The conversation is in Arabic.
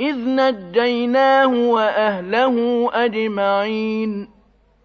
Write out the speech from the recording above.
إِذْ نَجَّيْنَاهُ وَأَهْلَهُ أَجْمَعِينَ.